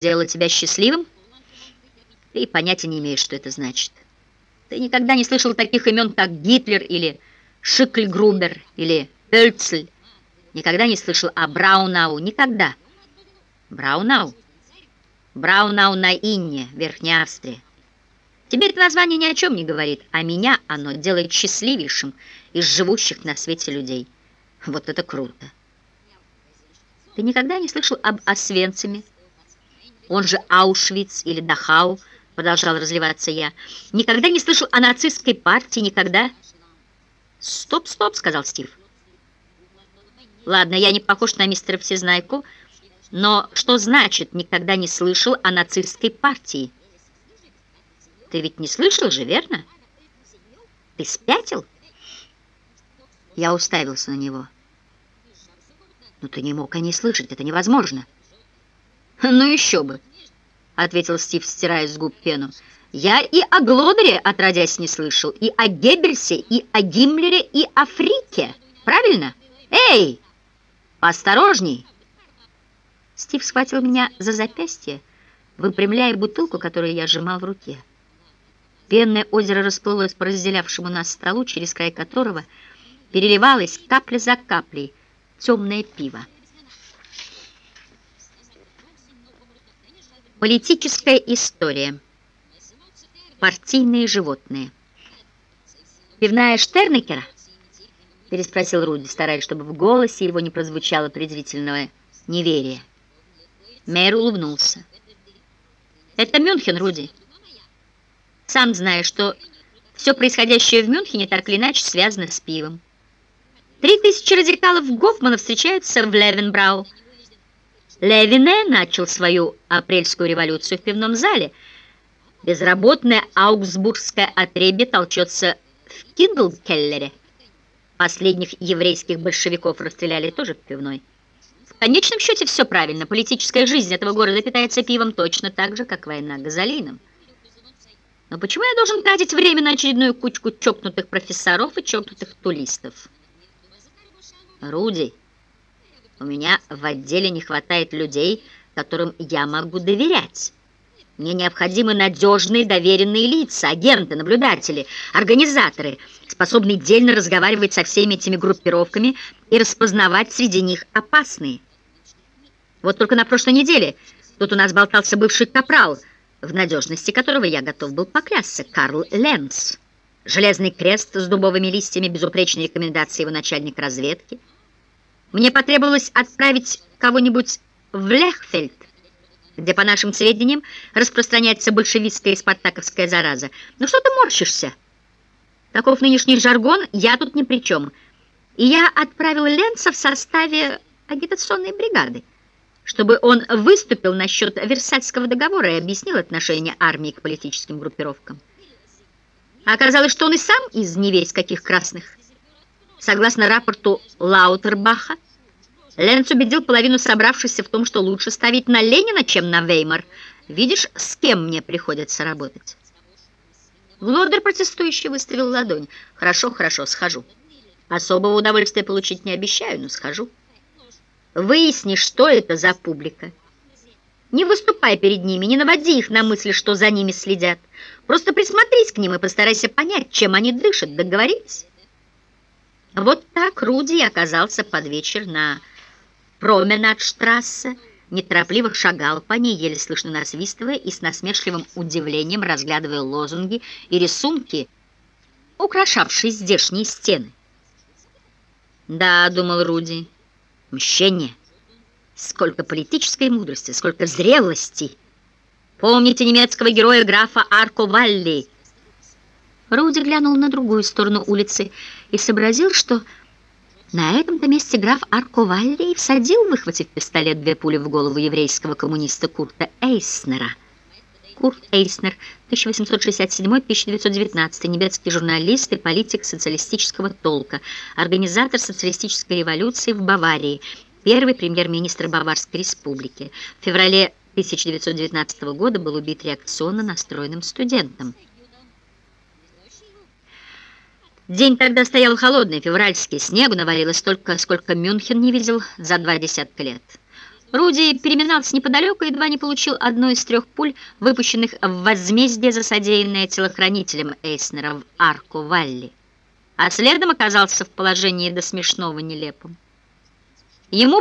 сделала тебя счастливым? Ты понятия не имеешь, что это значит. Ты никогда не слышал таких имен, как Гитлер или Шикльгрубер или Пельцель. Никогда не слышал о Браунау. Никогда. Браунау? Браунау на Инне, Верхняя Австрия. Тебе это название ни о чем не говорит, а меня оно делает счастливейшим из живущих на свете людей. Вот это круто. Ты никогда не слышал об Освенциме? Он же Аушвиц или Дахау, продолжал разливаться я. Никогда не слышал о нацистской партии, никогда... Стоп, стоп, сказал Стив. Ладно, я не похож на мистера Всезнайку, но что значит «никогда не слышал о нацистской партии»? Ты ведь не слышал же, верно? Ты спятил? Я уставился на него. Но ты не мог о ней слышать, это невозможно. Ну еще бы, ответил Стив, стирая с губ пену. Я и о Глодере, отродясь, не слышал, и о Геббельсе, и о Гиммлере, и о Фрике. Правильно? Эй! «Осторожней!» Стив схватил меня за запястье, выпрямляя бутылку, которую я сжимал в руке. Пенное озеро расплылось по разделявшему нас столу, через край которого переливалось капля за каплей темное пиво. Политическая история. Партийные животные. Пивная Штернекера – переспросил Руди, стараясь, чтобы в голосе его не прозвучало презрительного неверия. Мэр улыбнулся. «Это Мюнхен, Руди. Сам знаешь, что все происходящее в Мюнхене так или иначе связано с пивом. Три тысячи радикалов Гофмана встречаются в Левенбрау. Левине начал свою апрельскую революцию в пивном зале. Безработное аугсбургское отребье толчется в Киндлкеллере. Последних еврейских большевиков расстреляли тоже в пивной. В конечном счете все правильно. Политическая жизнь этого города питается пивом точно так же, как война газолином. Но почему я должен тратить время на очередную кучку чокнутых профессоров и чокнутых тулистов? Руди, у меня в отделе не хватает людей, которым я могу доверять. Мне необходимы надежные доверенные лица, агенты, наблюдатели, организаторы, способные дельно разговаривать со всеми этими группировками и распознавать среди них опасные. Вот только на прошлой неделе тут у нас болтался бывший капрал, в надежности которого я готов был поклясться, Карл Ленц. Железный крест с дубовыми листьями, безупречные рекомендации его начальника разведки. Мне потребовалось отправить кого-нибудь в Лехфельд, где, по нашим сведениям, распространяется большевистская и спартаковская зараза. Ну что ты морщишься? Таков нынешний жаргон, я тут ни при чем. И я отправил Ленца в составе агитационной бригады, чтобы он выступил насчет Версальского договора и объяснил отношение армии к политическим группировкам. А оказалось, что он и сам из не весь каких красных. Согласно рапорту Лаутербаха, Ленц убедил половину собравшихся в том, что лучше ставить на Ленина, чем на Веймар. Видишь, с кем мне приходится работать? Глордер протестующий выставил ладонь. Хорошо, хорошо, схожу. Особого удовольствия получить не обещаю, но схожу. Выясни, что это за публика. Не выступай перед ними, не наводи их на мысли, что за ними следят. Просто присмотрись к ним и постарайся понять, чем они дышат. Договорились? Вот так Руди оказался под вечер на Променадштрассе, неторопливо шагал по ней, еле слышно насвистывая и с насмешливым удивлением разглядывая лозунги и рисунки, украшавшие здешние стены. «Да», — думал Руди, — «мщение! Сколько политической мудрости, сколько зрелости! Помните немецкого героя графа Арко Валли?» Руди глянул на другую сторону улицы и сообразил, что... На этом-то месте граф Арковальри всадил, выхватив пистолет, две пули в голову еврейского коммуниста Курта Эйснера. Курт Эйснер, 1867-1919, немецкий журналист и политик социалистического толка, организатор социалистической революции в Баварии, первый премьер-министр Баварской республики. В феврале 1919 года был убит реакционно настроенным студентом. День тогда стоял холодный, февральский, снегу навалилось столько, сколько Мюнхен не видел за два десятка лет. Руди переминался неподалеку и едва не получил одну из трех пуль, выпущенных в возмездие за содеянное телохранителем Эйснера в арку Валли. А следом оказался в положении до смешного нелепым. Ему